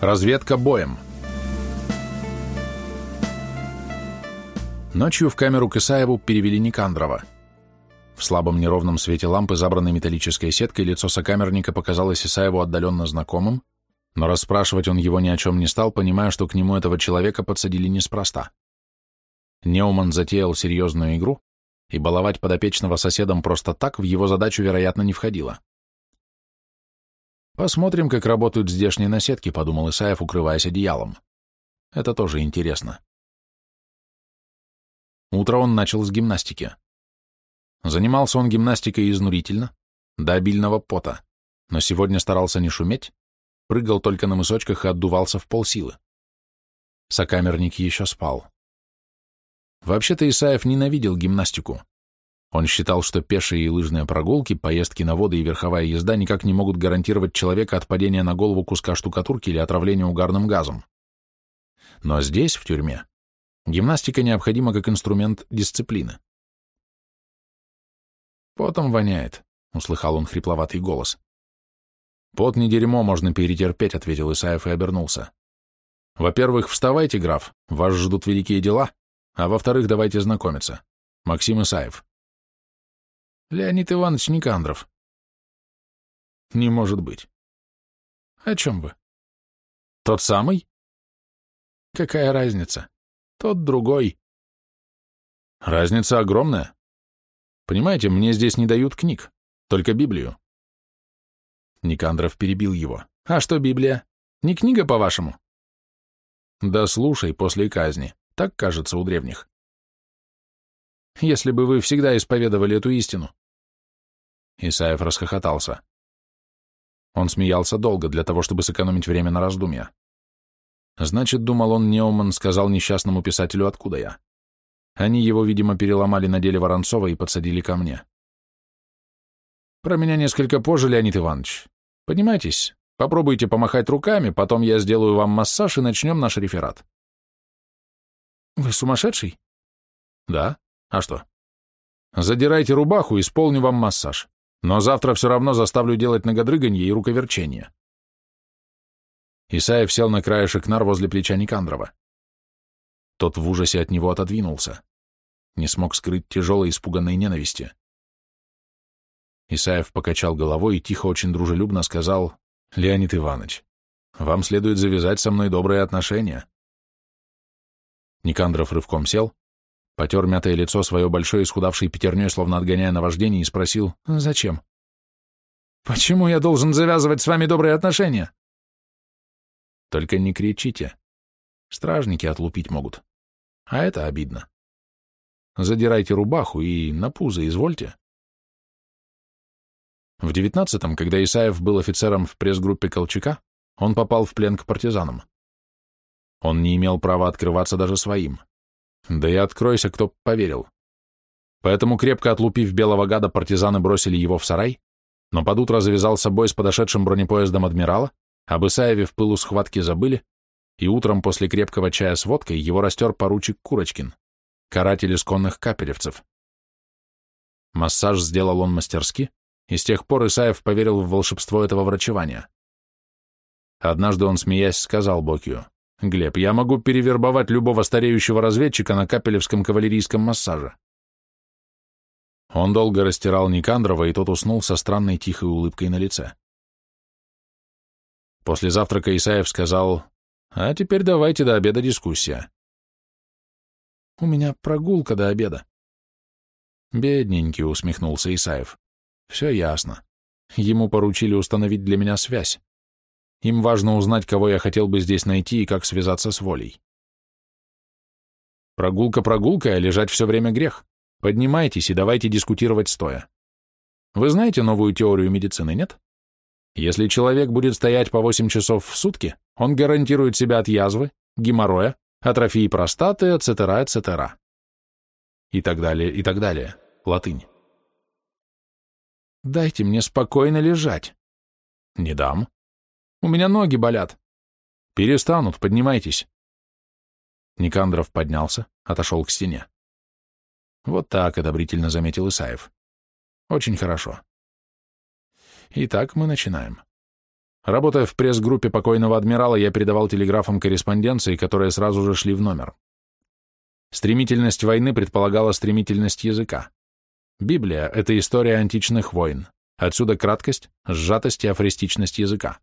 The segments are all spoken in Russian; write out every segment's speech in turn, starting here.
Разведка боем. Ночью в камеру к Исаеву перевели Никандрова. В слабом неровном свете лампы, забранной металлической сеткой, лицо сокамерника показалось Исаеву отдаленно знакомым, но расспрашивать он его ни о чем не стал, понимая, что к нему этого человека подсадили неспроста. Неуман затеял серьезную игру, и баловать подопечного соседом просто так в его задачу, вероятно, не входило. «Посмотрим, как работают здешние наседки», — подумал Исаев, укрываясь одеялом. «Это тоже интересно». Утро он начал с гимнастики. Занимался он гимнастикой изнурительно, до обильного пота, но сегодня старался не шуметь, прыгал только на мысочках и отдувался в полсилы. Сокамерник еще спал. Вообще-то Исаев ненавидел гимнастику. Он считал, что пешие и лыжные прогулки, поездки на воды и верховая езда никак не могут гарантировать человека от падения на голову куска штукатурки или отравления угарным газом. Но здесь, в тюрьме, гимнастика необходима как инструмент дисциплины. «Потом воняет», — услыхал он хрипловатый голос. «Пот не дерьмо, можно перетерпеть», — ответил Исаев и обернулся. «Во-первых, вставайте, граф, вас ждут великие дела, а во-вторых, давайте знакомиться. Максим Исаев». Леонид Иванович Никандров. Не может быть. О чем вы? Тот самый? Какая разница? Тот другой. Разница огромная. Понимаете, мне здесь не дают книг, только Библию. Никандров перебил его. А что Библия? Не книга, по-вашему? Да слушай, после казни. Так кажется у древних. Если бы вы всегда исповедовали эту истину, Исаев расхохотался. Он смеялся долго, для того, чтобы сэкономить время на раздумья. Значит, думал он, Неуман сказал несчастному писателю, откуда я. Они его, видимо, переломали на деле Воронцова и подсадили ко мне. Про меня несколько позже, Леонид Иванович. Понимаетесь, попробуйте помахать руками, потом я сделаю вам массаж и начнем наш реферат. Вы сумасшедший? Да. А что? Задирайте рубаху, исполню вам массаж. Но завтра все равно заставлю делать ногодрыганье и руковерчение. Исаев сел на краешек нар возле плеча Никандрова. Тот в ужасе от него отодвинулся. Не смог скрыть тяжелой испуганной ненависти. Исаев покачал головой и тихо, очень дружелюбно сказал, «Леонид Иванович, вам следует завязать со мной добрые отношения». Никандров рывком сел, потер мятое лицо свое большое исхудавшей пятерней, словно отгоняя наваждение, и спросил, «Зачем?» «Почему я должен завязывать с вами добрые отношения?» «Только не кричите. Стражники отлупить могут. А это обидно. Задирайте рубаху и на пузо извольте». В девятнадцатом, когда Исаев был офицером в пресс-группе Колчака, он попал в плен к партизанам. Он не имел права открываться даже своим. Да и откройся, кто поверил. Поэтому, крепко отлупив белого гада, партизаны бросили его в сарай, но под утро завязался бой с подошедшим бронепоездом адмирала, об Исаеве в пылу схватки забыли, и утром после крепкого чая с водкой его растер поручик Курочкин, каратель исконных капелевцев. Массаж сделал он мастерски, и с тех пор Исаев поверил в волшебство этого врачевания. Однажды он, смеясь, сказал Бокию, Глеб, я могу перевербовать любого стареющего разведчика на капелевском кавалерийском массаже. Он долго растирал Никандрова, и тот уснул со странной тихой улыбкой на лице. После завтрака Исаев сказал, «А теперь давайте до обеда дискуссия». «У меня прогулка до обеда». «Бедненький», — усмехнулся Исаев. «Все ясно. Ему поручили установить для меня связь. Им важно узнать, кого я хотел бы здесь найти и как связаться с волей. Прогулка прогулка, а лежать все время грех. Поднимайтесь и давайте дискутировать стоя. Вы знаете новую теорию медицины, нет? Если человек будет стоять по 8 часов в сутки, он гарантирует себя от язвы, геморроя, атрофии простаты, etc., etc. И так далее, и так далее. Латынь. Дайте мне спокойно лежать. Не дам. У меня ноги болят. Перестанут, поднимайтесь. Никандров поднялся, отошел к стене. Вот так, одобрительно заметил Исаев. Очень хорошо. Итак, мы начинаем. Работая в пресс-группе покойного адмирала, я передавал телеграфам корреспонденции, которые сразу же шли в номер. Стремительность войны предполагала стремительность языка. Библия — это история античных войн. Отсюда краткость, сжатость и афористичность языка.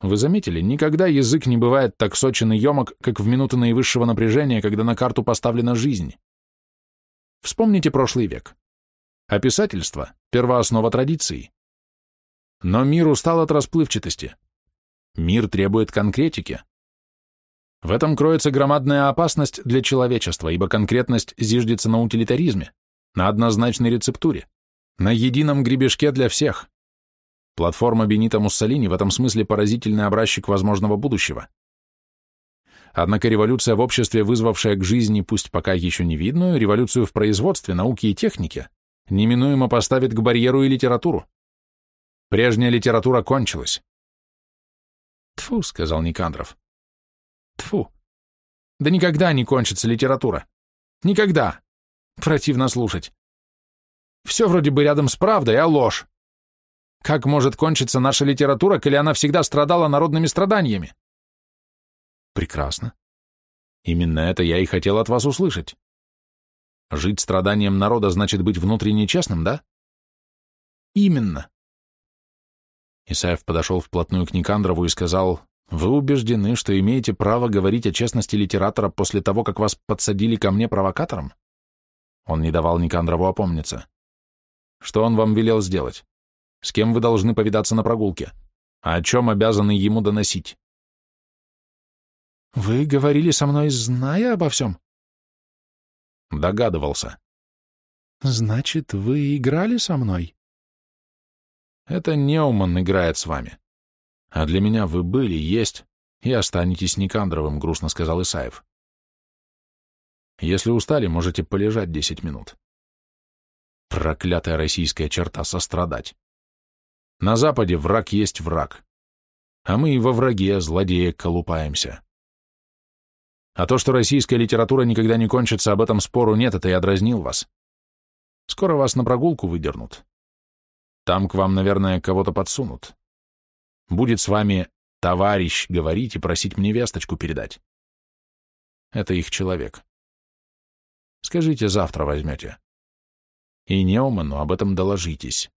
Вы заметили, никогда язык не бывает так сочен и емок, как в минуты наивысшего напряжения, когда на карту поставлена жизнь. Вспомните прошлый век. Описательство – первооснова традиции. Но мир устал от расплывчатости. Мир требует конкретики. В этом кроется громадная опасность для человечества, ибо конкретность зиждется на утилитаризме, на однозначной рецептуре, на едином гребешке для всех. Платформа Бенита Муссолини в этом смысле поразительный образчик возможного будущего. Однако революция в обществе, вызвавшая к жизни, пусть пока еще не видную, революцию в производстве, науке и технике, неминуемо поставит к барьеру и литературу. Прежняя литература кончилась. Тфу, сказал Никандров. Тфу. Да никогда не кончится литература. Никогда. Противно слушать. Все вроде бы рядом с правдой, а ложь. Как может кончиться наша литература, коли она всегда страдала народными страданиями? Прекрасно. Именно это я и хотел от вас услышать. Жить страданием народа значит быть внутренне честным, да? Именно. Исаев подошел вплотную к Никандрову и сказал, «Вы убеждены, что имеете право говорить о честности литератора после того, как вас подсадили ко мне провокатором?» Он не давал Никандрову опомниться. «Что он вам велел сделать? С кем вы должны повидаться на прогулке? А о чем обязаны ему доносить?» «Вы говорили со мной, зная обо всем?» Догадывался. «Значит, вы играли со мной?» «Это Неуман играет с вами. А для меня вы были, есть, и останетесь Никандровым», — грустно сказал Исаев. «Если устали, можете полежать десять минут». Проклятая российская черта сострадать. На Западе враг есть враг, а мы и во враге злодея колупаемся. А то, что российская литература никогда не кончится, об этом спору нет, это я дразнил вас. Скоро вас на прогулку выдернут. Там к вам, наверное, кого-то подсунут. Будет с вами товарищ говорить и просить мне весточку передать. Это их человек. Скажите, завтра возьмете. И Неуману об этом доложитесь.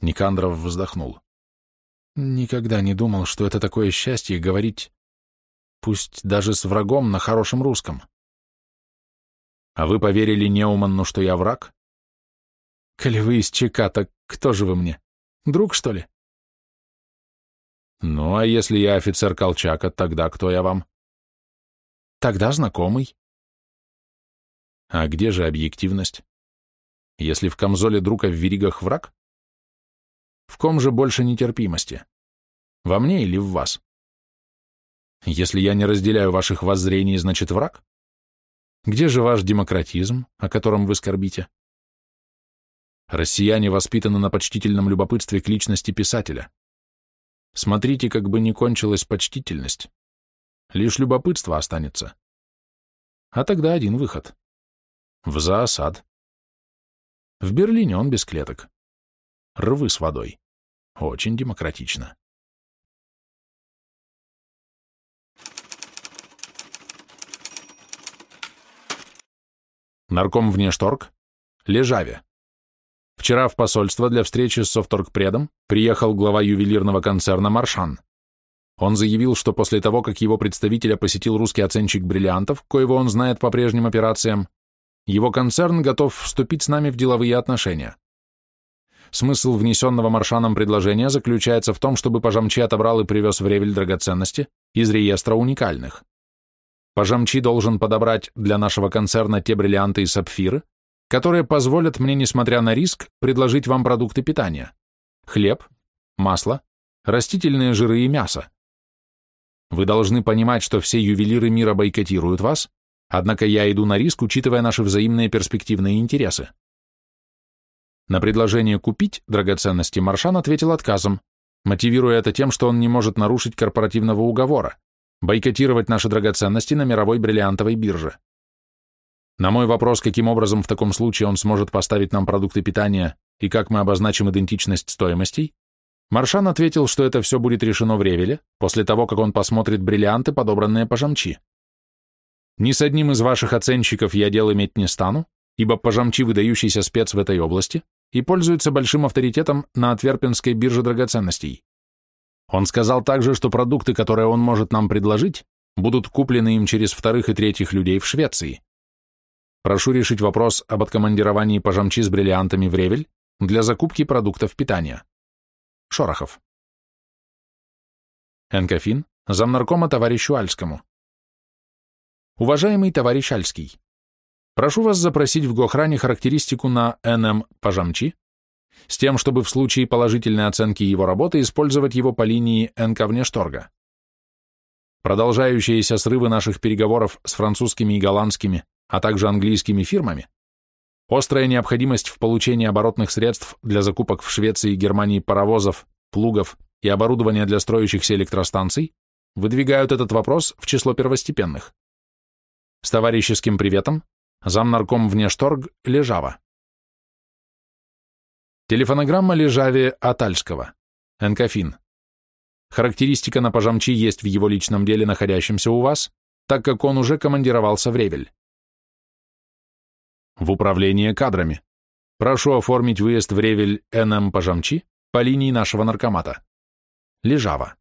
Никандров вздохнул. Никогда не думал, что это такое счастье говорить пусть даже с врагом на хорошем русском. А вы поверили Неуманну, что я враг? Коли вы из ЧК, так кто же вы мне? Друг, что ли? Ну, а если я офицер Колчака, тогда кто я вам? Тогда знакомый. А где же объективность? Если в камзоле друг, а в веригах враг? В ком же больше нетерпимости? Во мне или в вас? Если я не разделяю ваших воззрений, значит враг? Где же ваш демократизм, о котором вы скорбите? Россияне воспитаны на почтительном любопытстве к личности писателя. Смотрите, как бы ни кончилась почтительность. Лишь любопытство останется. А тогда один выход. В зоосад. В Берлине он без клеток. Рвы с водой. Очень демократично. Нарком внешторг, Лежаве. Вчера в посольство для встречи с совторгпредом приехал глава ювелирного концерна «Маршан». Он заявил, что после того, как его представителя посетил русский оценщик бриллиантов, коего он знает по прежним операциям, его концерн готов вступить с нами в деловые отношения. Смысл внесенного Маршаном предложения заключается в том, чтобы Пожамчи отобрал и привез в Ревель драгоценности из реестра уникальных. Пожамчи должен подобрать для нашего концерна те бриллианты и сапфиры, которые позволят мне, несмотря на риск, предложить вам продукты питания. Хлеб, масло, растительные жиры и мясо. Вы должны понимать, что все ювелиры мира бойкотируют вас, однако я иду на риск, учитывая наши взаимные перспективные интересы. На предложение купить драгоценности Маршан ответил отказом, мотивируя это тем, что он не может нарушить корпоративного уговора бойкотировать наши драгоценности на мировой бриллиантовой бирже. На мой вопрос, каким образом в таком случае он сможет поставить нам продукты питания и как мы обозначим идентичность стоимостей, Маршан ответил, что это все будет решено в Ревеле, после того, как он посмотрит бриллианты, подобранные по жамчи. Ни с одним из ваших оценщиков я дел иметь не стану, ибо пожамчи выдающийся спец в этой области и пользуется большим авторитетом на Отверпенской бирже драгоценностей. Он сказал также, что продукты, которые он может нам предложить, будут куплены им через вторых и третьих людей в Швеции. Прошу решить вопрос об откомандировании пожамчи с бриллиантами в Ревель для закупки продуктов питания. Шорохов. Энкофин, замнаркома товарищу Альскому. Уважаемый товарищ Альский, прошу вас запросить в Гохране характеристику на НМ Пожамчи с тем, чтобы в случае положительной оценки его работы использовать его по линии НК внешторга. Продолжающиеся срывы наших переговоров с французскими и голландскими, а также английскими фирмами, острая необходимость в получении оборотных средств для закупок в Швеции и Германии паровозов, плугов и оборудования для строящихся электростанций выдвигают этот вопрос в число первостепенных. С товарищеским приветом, замнарком внешторг Лежава. Телефонограмма Лежаве Атальского. Энкофин. Характеристика на пожамчи есть в его личном деле, находящемся у вас, так как он уже командировался в Ревель. В управление кадрами. Прошу оформить выезд в Ревель НМ Пожамчи по линии нашего наркомата. Лежава.